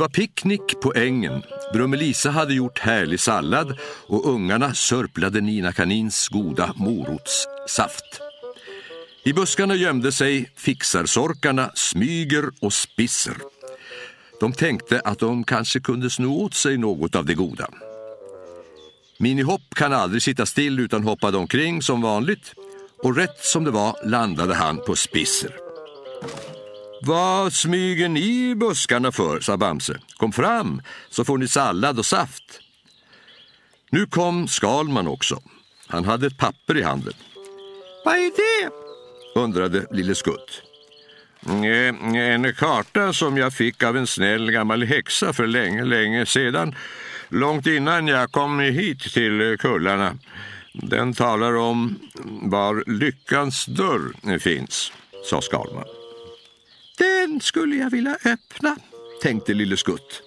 Var picknick på ängen. Brummelisa hade gjort härlig sallad och ungarna sörplade Nina Kanins goda morotssaft. I buskarna gömde sig fixarsorkarna Smyger och Spisser. De tänkte att de kanske kunde sno åt sig något av det goda. Minihopp kan aldrig sitta still utan hoppade omkring som vanligt och rätt som det var landade han på Spisser. Vad smyger ni i buskarna för, sa Bamse. Kom fram så får ni sallad och saft. Nu kom Skalman också. Han hade ett papper i handen. Vad är det? undrade Lille Skutt. "Eh, En karta som jag fick av en snäll gammal häxa för länge, länge sedan. Långt innan jag kom hit till kullarna. Den talar om var lyckans dörr finns, sa Skalman. Den skulle jag vilja öppna, tänkte Lille Skutt.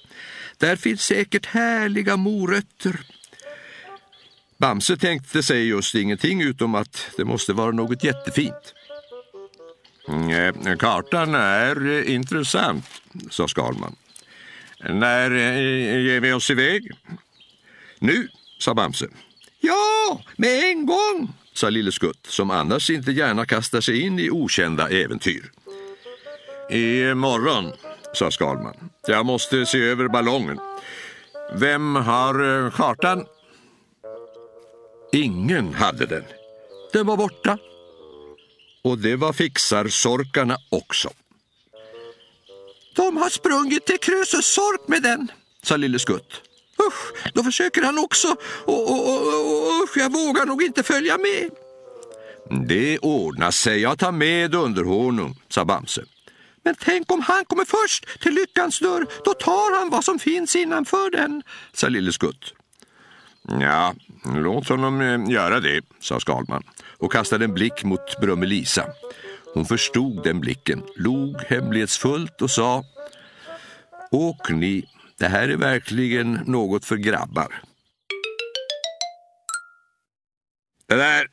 Där finns säkert härliga morötter. Bamse tänkte sig just ingenting utom att det måste vara något jättefint. Kartan är eh, intressant, sa Skalman. När eh, ger vi oss iväg? Nu, sa Bamse. Ja, med en gång, sa Lille Skutt som annars inte gärna kastar sig in i okända äventyr. I morgon, sa Skalman. Jag måste se över ballongen. Vem har eh, kartan? Ingen hade den. Den var borta. Och det var fixarsorkarna också. De har sprungit till Krösus sork med den, sa Lille Skutt. Usch, då försöker han också och, och, och, usch, jag vågar nog inte följa med. Det ordnar sig, jag tar med underhonung, sa Bamse. Men tänk om han kommer först till lyckans dörr, då tar han vad som finns innanför den, sa Lille Skutt. Ja, låt honom eh, göra det, sa Skalman och kastade en blick mot Brummelisa. Hon förstod den blicken, log hemlighetsfullt och sa Åk ni, det här är verkligen något för grabbar. Det där,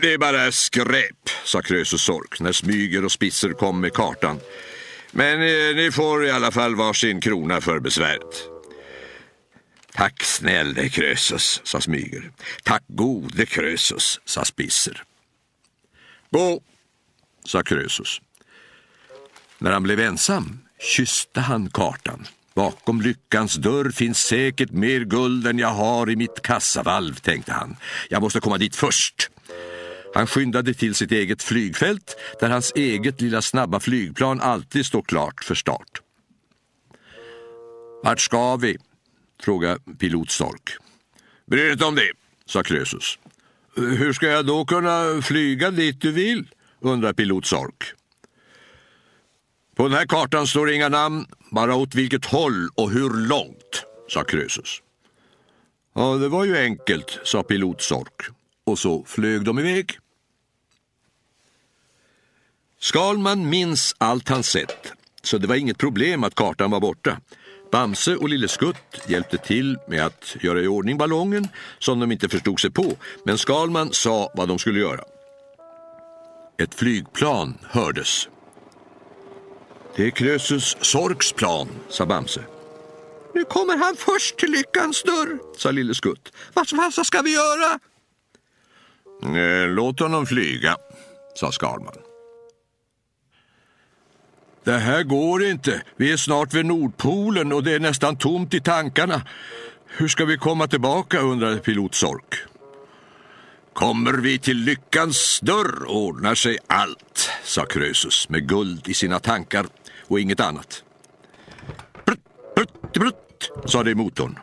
det är bara skräp, sa Krösus Sork när Smyger och Spisser kom med kartan. Men eh, ni får i alla fall varsin krona för besväret. Tack snälle Krösus, sa Smyger. Tack gode Krösus, sa Spisser. Gå, sa Krösus. När han blev ensam kysste han kartan. Bakom lyckans dörr finns säkert mer guld än jag har i mitt kassavalv, tänkte han. Jag måste komma dit först. Han skyndade till sitt eget flygfält där hans eget lilla snabba flygplan alltid står klart för start. Vart ska vi? frågade pilot Stork. Bry dig inte om det, sa Krösus. Hur ska jag då kunna flyga dit du vill? undrar pilot Sork. På den här kartan står inga namn, bara åt vilket håll och hur långt, sa Krösus. Ja, det var ju enkelt, sa pilot Sork. Och så flög de iväg. Skalman minns allt han sett, så det var inget problem att kartan var borta. Bamse och Lille Skutt hjälpte till med att göra i ordning ballongen som de inte förstod sig på, men Skalman sa vad de skulle göra. Ett flygplan hördes. Det är Krösus Sorks plan, sa Bamse. Nu kommer han först till lyckans dörr, sa Lille Skutt. Vad, vad ska vi göra? Eh, låt honom flyga, sa Skalman. Det här går inte. Vi är snart vid Nordpolen och det är nästan tomt i tankarna. Hur ska vi komma tillbaka, undrade pilot Sork. Kommer vi till lyckans dörr ordnar sig allt, sa Krösus med guld i sina tankar och inget annat. Prutt, brutt, prutt, sa det i motorn.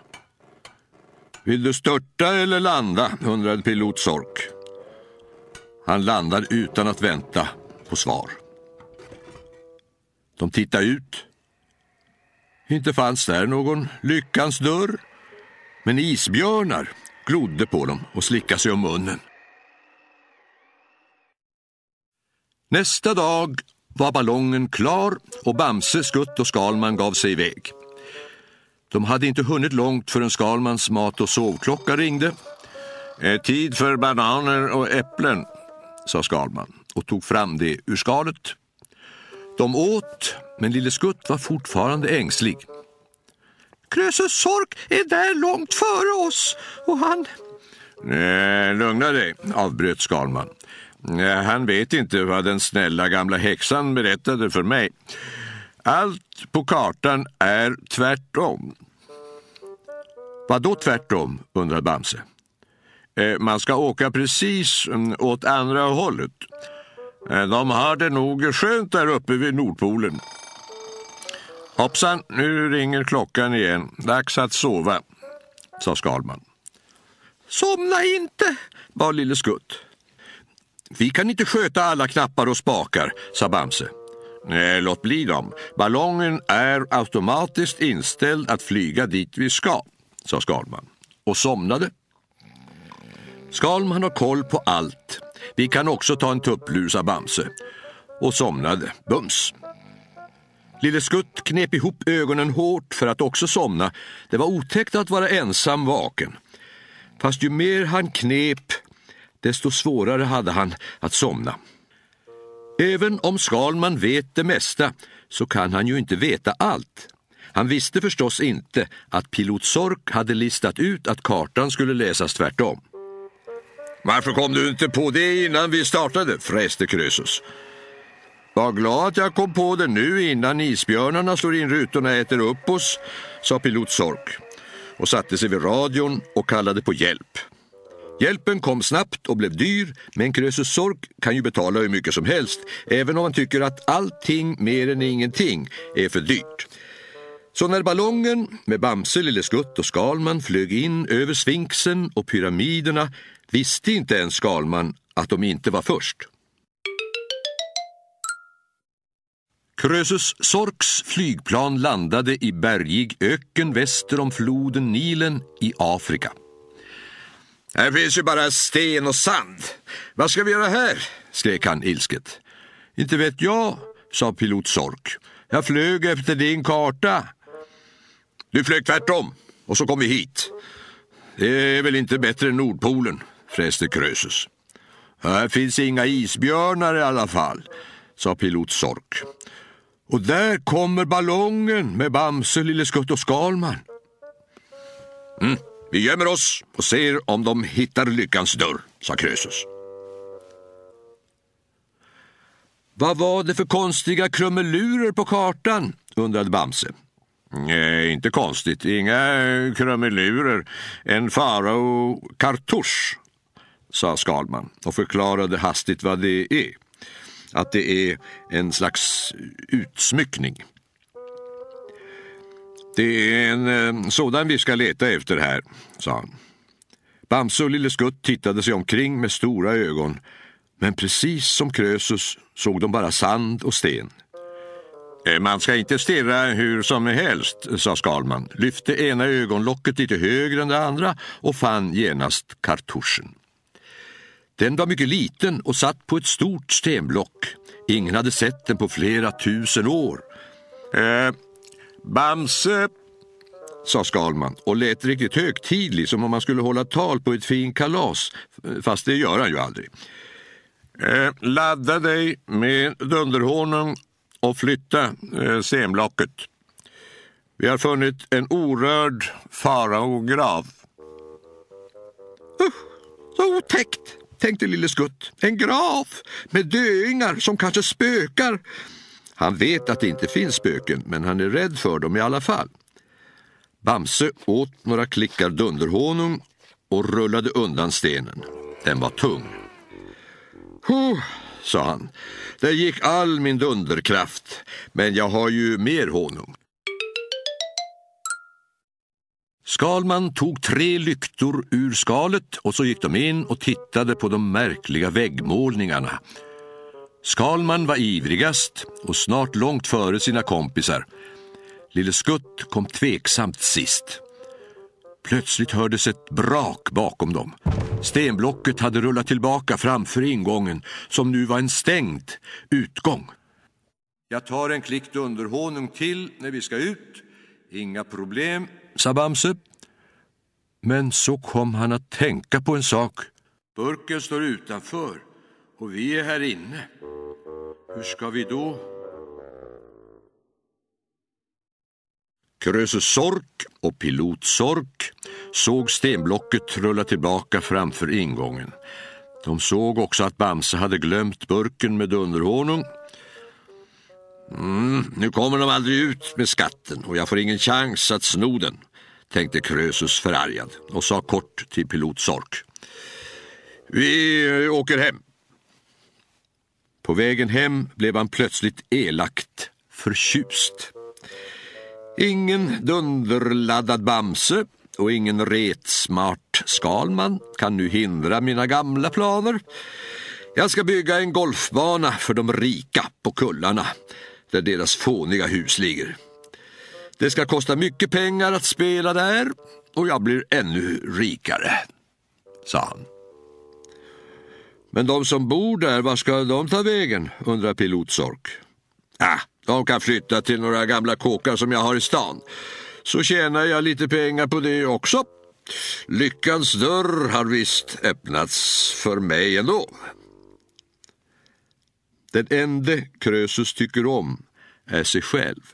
Vill du störta eller landa? undrade pilot Sork. Han landar utan att vänta på svar. De tittade ut. Inte fanns där någon lyckans dörr, men isbjörnar glodde på dem och slickade sig om munnen. Nästa dag var ballongen klar och Bamse, Skutt och Skalman gav sig iväg. De hade inte hunnit långt förrän Skalmans mat och sovklocka ringde. Tid för bananer och äpplen, sa Skalman och tog fram det ur skalet. De åt, men Lille Skutt var fortfarande ängslig. Krösus Sork är där långt före oss och han... Nej, lugna dig, avbröt Skalman. Han vet inte vad den snälla gamla häxan berättade för mig. Allt på kartan är tvärtom. Vad då tvärtom, undrade Bamse. Eh, man ska åka precis mm, åt andra hållet. Eh, de har det nog skönt där uppe vid Nordpolen. Hoppsan, nu ringer klockan igen. Dags att sova, sa Skalman. Somna inte, bad Lille Skutt. Vi kan inte sköta alla knappar och spakar, sa Bamse. Nej, låt bli dem. Ballongen är automatiskt inställd att flyga dit vi ska, sa Skalman och somnade. Skalman har koll på allt. Vi kan också ta en tupplur, sa Bamse och somnade bums. Lille Skutt knep ihop ögonen hårt för att också somna. Det var otäckt att vara ensam vaken. Fast ju mer han knep, desto svårare hade han att somna. Även om Skalman vet det mesta så kan han ju inte veta allt. Han visste förstås inte att pilot Sork hade listat ut att kartan skulle läsas tvärtom. Varför kom du inte på det innan vi startade? fräste Krösus. Var glad att jag kom på det nu innan isbjörnarna slår in rutorna och äter upp oss, sa pilot Sork och satte sig vid radion och kallade på hjälp. Hjälpen kom snabbt och blev dyr, men Krösus Sork kan ju betala hur mycket som helst, även om han tycker att allting mer än ingenting är för dyrt. Så när ballongen med Bamse, Lille Skutt och Skalman flög in över Sfinxen och pyramiderna visste inte ens Skalman att de inte var först. Krösus Sorks flygplan landade i bergig öken väster om floden Nilen i Afrika. Här finns ju bara sten och sand. Vad ska vi göra här? skrek han ilsket. Inte vet jag, sa pilot Sork. Jag flög efter din karta. Du flög tvärtom och så kom vi hit. Det är väl inte bättre än Nordpolen, fräste Krösus. Här finns inga isbjörnar i alla fall, sa pilot Sork. Och där kommer ballongen med Bamse, Lille Skutt och Skalman. Mm, vi gömmer oss och ser om de hittar lyckans dörr, sa Krösus. Vad var det för konstiga krumelurer på kartan? undrade Bamse. Nej, inte konstigt. Inga krumelurer. En farao kartusch, sa Skalman och förklarade hastigt vad det är. Att det är en slags utsmyckning. Det är en eh, sådan vi ska leta efter här, sa han. Bamse och Lille Skutt tittade sig omkring med stora ögon men precis som Krösus såg de bara sand och sten. Eh, man ska inte stirra hur som helst, sa Skalman, lyfte ena ögonlocket lite högre än det andra och fann genast kartuschen. Den var mycket liten och satt på ett stort stenblock. Ingen hade sett den på flera tusen år. Eh, Bamse, sa Skalman och lät riktigt högtidlig som om man skulle hålla tal på ett fint kalas, eh, fast det gör han ju aldrig. Eh, ladda dig med dunderhonung och flytta eh, stenblocket. Vi har funnit en orörd faraograv. Usch, så otäckt, tänkte Lille Skutt. En graf med döingar som kanske spökar. Han vet att det inte finns spöken, men han är rädd för dem i alla fall. Bamse åt några klickar dunderhonung och rullade undan stenen. Den var tung. Huh, sa han. Där gick all min dunderkraft, men jag har ju mer honung. Skalman tog tre lyktor ur skalet och så gick de in och tittade på de märkliga väggmålningarna. Skalman var ivrigast och snart långt före sina kompisar. Lille Skutt kom tveksamt sist. Plötsligt hördes ett brak bakom dem. Stenblocket hade rullat tillbaka framför ingången som nu var en stängd utgång. Jag tar en klick underhonung till när vi ska ut. Inga problem, sa Bamse. Men så kom han att tänka på en sak. Burken står utanför och vi är här inne. Hur ska vi då? Krösus Sork och Pilot Sork såg stenblocket rulla tillbaka framför ingången. De såg också att Bamse hade glömt burken med underhonung. Mm, nu kommer de aldrig ut med skatten och jag får ingen chans att sno den, tänkte Krösus förargad och sa kort till Pilot Sork. Vi åker hem. På vägen hem blev han plötsligt elakt förtjust. Ingen dunderladdad Bamse och ingen retsmart Skalman kan nu hindra mina gamla planer. Jag ska bygga en golfbana för de rika på kullarna där deras fåniga hus ligger. Det ska kosta mycket pengar att spela där och jag blir ännu rikare, sa han. Men de som bor där, var ska de ta vägen? undrar pilotsork. Ah, de kan flytta till några gamla kåkar som jag har i stan. Så tjänar jag lite pengar på det också. Lyckans dörr har visst öppnats för mig ändå. Den ende Krösus tycker om är sig själv.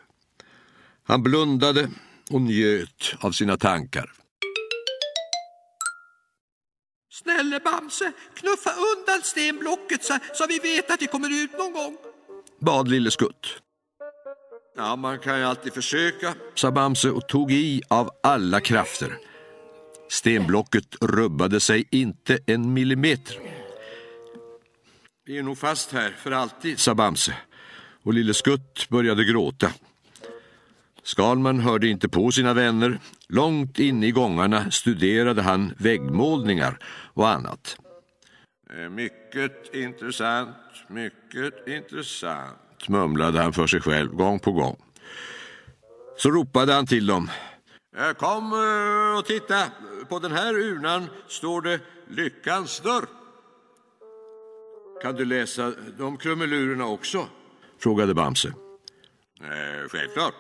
Han blundade och njöt av sina tankar. Snälle Bamse, knuffa undan stenblocket så, så vi vet att vi kommer ut någon gång. Bad Lille Skutt. Ja, man kan ju alltid försöka, sa Bamse och tog i av alla krafter. Stenblocket rubbade sig inte en millimeter. Vi är nog fast här för alltid, sa Bamse och Lille Skutt började gråta. Skalman hörde inte på sina vänner. Långt inne i gångarna studerade han väggmålningar och annat. Mycket intressant, mycket intressant, mumlade han för sig själv gång på gång. Så ropade han till dem. Eh, kom eh, och titta, på den här urnan står det Lyckans dörr. Kan du läsa de krumelurerna också? frågade Bamse. Eh, självklart.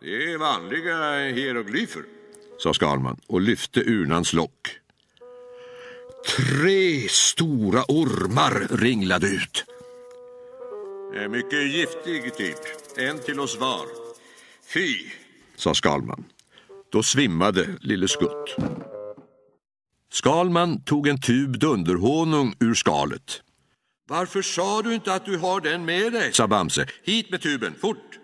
Det är vanliga hieroglyfer, sa Skalman och lyfte urnans lock. Tre stora ormar ringlade ut. En mycket giftig typ. En till oss var. Fy, sa Skalman. Då svimmade Lille Skutt. Skalman tog en tub dunderhonung ur skalet. Varför sa du inte att du har den med dig? sa Bamse. Hit med tuben, fort!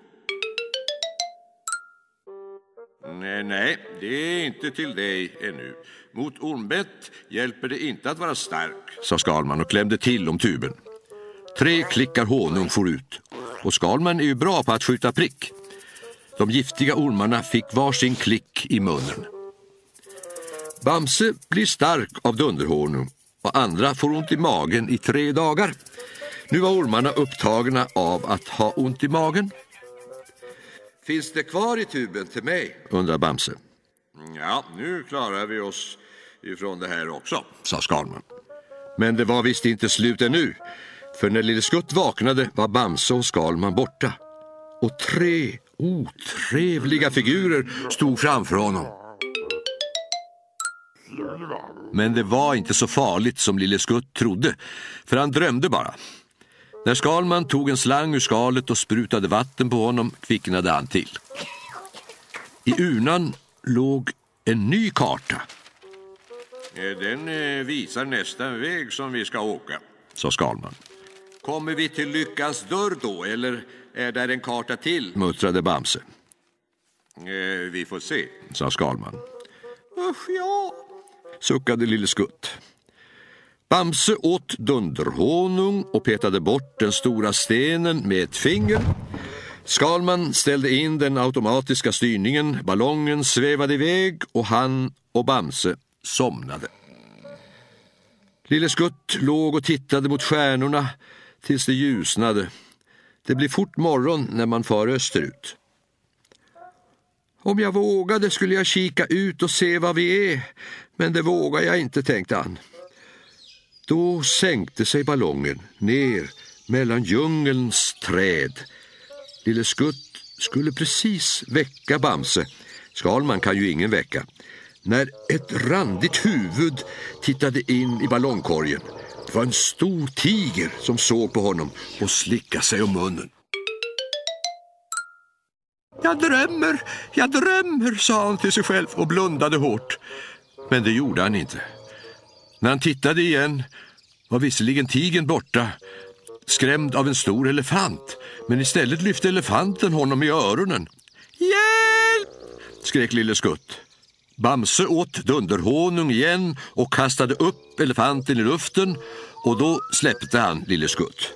Nej, nej, det är inte till dig ännu. Mot ormbett hjälper det inte att vara stark, sa Skalman och klämde till om tuben. Tre klickar honung for ut och Skalman är ju bra på att skjuta prick. De giftiga ormarna fick var sin klick i munnen. Bamse blir stark av dunderhonung och andra får ont i magen i tre dagar. Nu var ormarna upptagna av att ha ont i magen. Finns det kvar i tuben till mig? undrar Bamse. Ja, nu klarar vi oss ifrån det här också, sa Skalman. Men det var visst inte slut ännu. För när Lille Skutt vaknade var Bamse och Skalman borta. Och tre otrevliga figurer stod framför honom. Men det var inte så farligt som Lille Skutt trodde, för han drömde bara. När Skalman tog en slang ur skalet och sprutade vatten på honom kvicknade han till. I urnan låg en ny karta. Den eh, visar nästa väg som vi ska åka, sa Skalman. Kommer vi till Lyckans dörr då, eller är där en karta till? muttrade Bamse. Eh, vi får se, sa Skalman. Usch ja, suckade Lille Skutt. Bamse åt dunderhonung och petade bort den stora stenen med ett finger. Skalman ställde in den automatiska styrningen, ballongen svävade iväg och han och Bamse somnade. Lille Skutt låg och tittade mot stjärnorna tills det ljusnade. Det blir fort morgon när man far österut. Om jag vågade skulle jag kika ut och se vad vi är, men det vågar jag inte, tänkte han. Då sänkte sig ballongen ner mellan djungelns träd. Lille Skutt skulle precis väcka Bamse. Skalman kan ju ingen väcka. När ett randigt huvud tittade in i ballongkorgen. Det var en stor tiger som såg på honom och slickade sig om munnen. Jag drömmer, jag drömmer, sa han till sig själv och blundade hårt. Men det gjorde han inte. När han tittade igen var visserligen tigen borta, skrämd av en stor elefant. Men istället lyfte elefanten honom i öronen. Hjälp! skrek Lille Skutt. Bamse åt dunderhonung igen och kastade upp elefanten i luften och då släppte han Lille Skutt.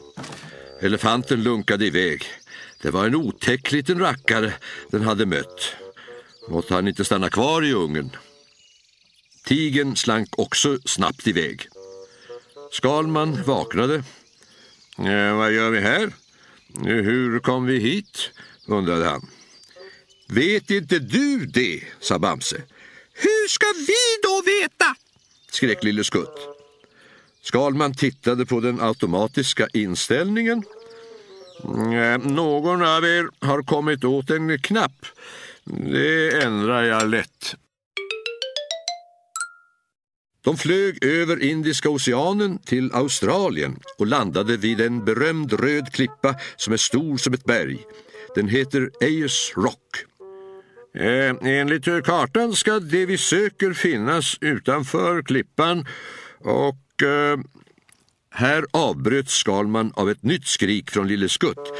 Elefanten lunkade iväg. Det var en otäck liten rackare den hade mött. Måtte han inte stanna kvar i ungen. Tigen slank också snabbt iväg. Skalman vaknade. Eh, vad gör vi här? Eh, hur kom vi hit? undrade han. Vet inte du det? sa Bamse. Hur ska vi då veta? skrek Lille Skutt. Skalman tittade på den automatiska inställningen. Eh, någon av er har kommit åt en knapp. Det ändrar jag lätt. De flög över Indiska oceanen till Australien och landade vid en berömd röd klippa som är stor som ett berg. Den heter Ayers Rock. Eh, enligt kartan ska det vi söker finnas utanför klippan och eh, här avbröt Skalman av ett nytt skrik från Lille Skutt.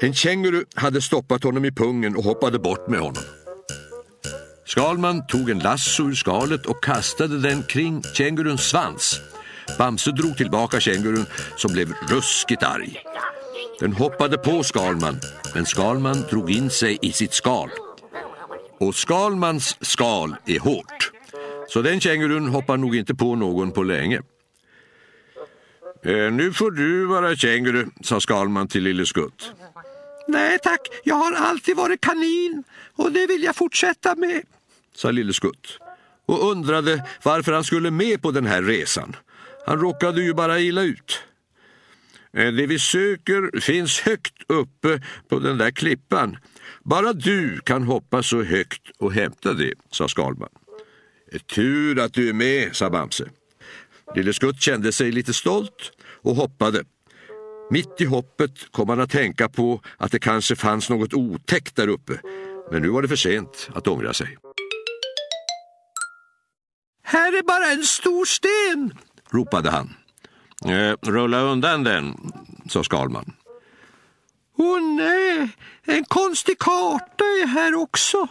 En känguru hade stoppat honom i pungen och hoppade bort med honom. Skalman tog en lasso ur skalet och kastade den kring känguruns svans. Bamse drog tillbaka kängurun som blev ruskigt arg. Den hoppade på Skalman, men Skalman drog in sig i sitt skal. Och Skalmans skal är hårt. Så den kängurun hoppar nog inte på någon på länge. Eh, nu får du vara känguru, sa Skalman till Lille Skutt. Nej tack, jag har alltid varit kanin och det vill jag fortsätta med, sa Lille Skutt och undrade varför han skulle med på den här resan. Han råkade ju bara illa ut. Eh, det vi söker finns högt uppe på den där klippan. Bara du kan hoppa så högt och hämta det, sa Skalman. Eh, tur att du är med, sa Bamse. Lille Skutt kände sig lite stolt och hoppade. Mitt i hoppet kom han att tänka på att det kanske fanns något otäckt där uppe. Men nu var det för sent att ångra sig. Här är bara en stor sten, ropade han. Eh, rulla undan den, sa Skalman. Åh nej, en konstig karta är här också.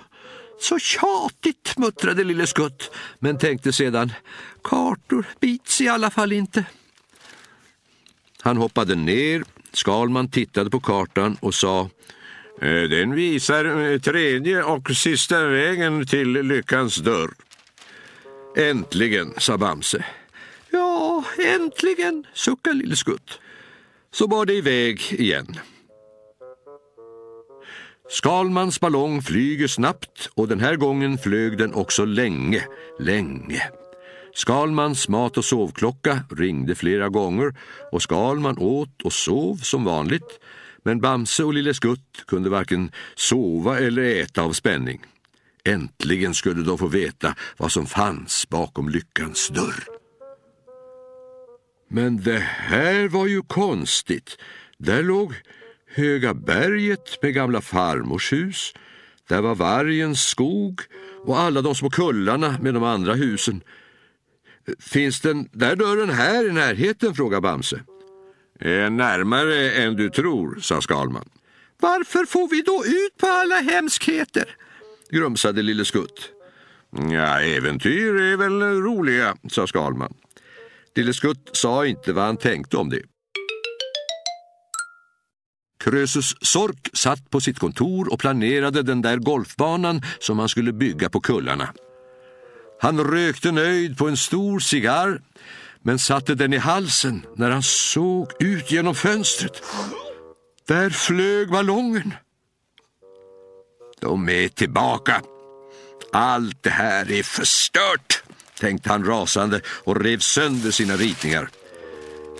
Så tjatigt, muttrade Lille Skutt, men tänkte sedan, kartor bits i alla fall inte. Han hoppade ner, Skalman tittade på kartan och sa eh, Den visar eh, tredje och sista vägen till lyckans dörr. Äntligen, sa Bamse. Ja, äntligen, suckade Lille Skutt. Så bar det iväg igen. Skalmans ballong flyger snabbt och den här gången flög den också länge, länge. Skalmans mat och sovklocka ringde flera gånger och Skalman åt och sov som vanligt. Men Bamse och Lille Skutt kunde varken sova eller äta av spänning. Äntligen skulle de få veta vad som fanns bakom lyckans dörr. Men det här var ju konstigt. Där låg Höga berget med gamla farmors hus. Där var vargens skog och alla de små kullarna med de andra husen. Finns den där dörren här i närheten? frågade Bamse. Eh, närmare än du tror, sa Skalman. Varför får vi då ut på alla hemskheter? Grumsade Lille Skutt. Ja, äventyr är väl roliga, sa Skalman. Lille Skutt sa inte vad han tänkte om det. Krösus Sork satt på sitt kontor och planerade den där golfbanan som han skulle bygga på kullarna. Han rökte nöjd på en stor cigarr men satte den i halsen när han såg ut genom fönstret. Där flög ballongen. De är tillbaka. Allt det här är förstört, tänkte han rasande och rev sönder sina ritningar.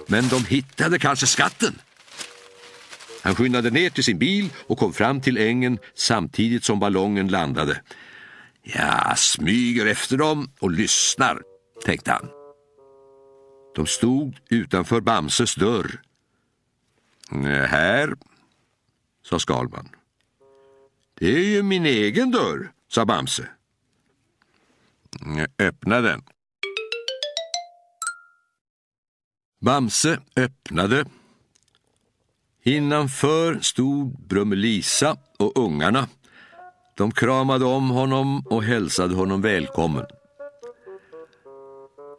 Men de hittade kanske skatten. Han skyndade ner till sin bil och kom fram till ängen samtidigt som ballongen landade. Jag smyger efter dem och lyssnar, tänkte han. De stod utanför Bamses dörr. Här, sa Skalman. Det är ju min egen dörr, sa Bamse. Öppna den. Bamse öppnade. Innanför stod Brummelisa och ungarna. De kramade om honom och hälsade honom välkommen.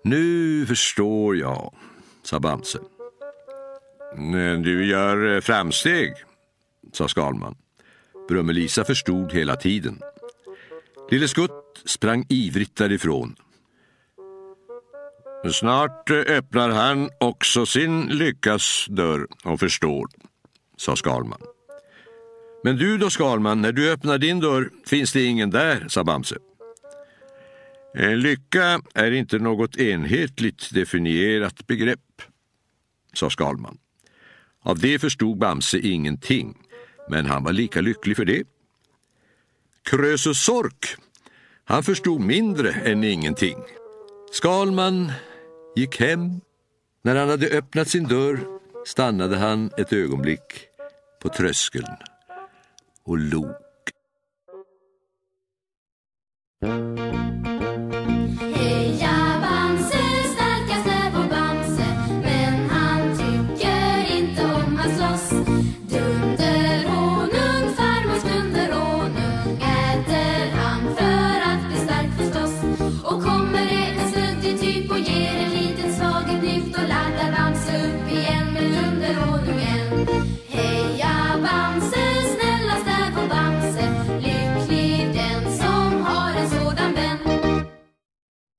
Nu förstår jag, sa Bamse. Du gör framsteg, sa Skalman. Brummelisa förstod hela tiden. Lille Skutt sprang ivrigt därifrån. Snart eh, öppnar han också sin lyckas dörr och förstår, sa Skalman. Men du då Skalman, när du öppnar din dörr finns det ingen där, sa Bamse. Eh, lycka är inte något enhetligt definierat begrepp, sa Skalman. Av det förstod Bamse ingenting, men han var lika lycklig för det. Krösus Sork, han förstod mindre än ingenting. Skalman gick hem. När han hade öppnat sin dörr stannade han ett ögonblick på tröskeln och log.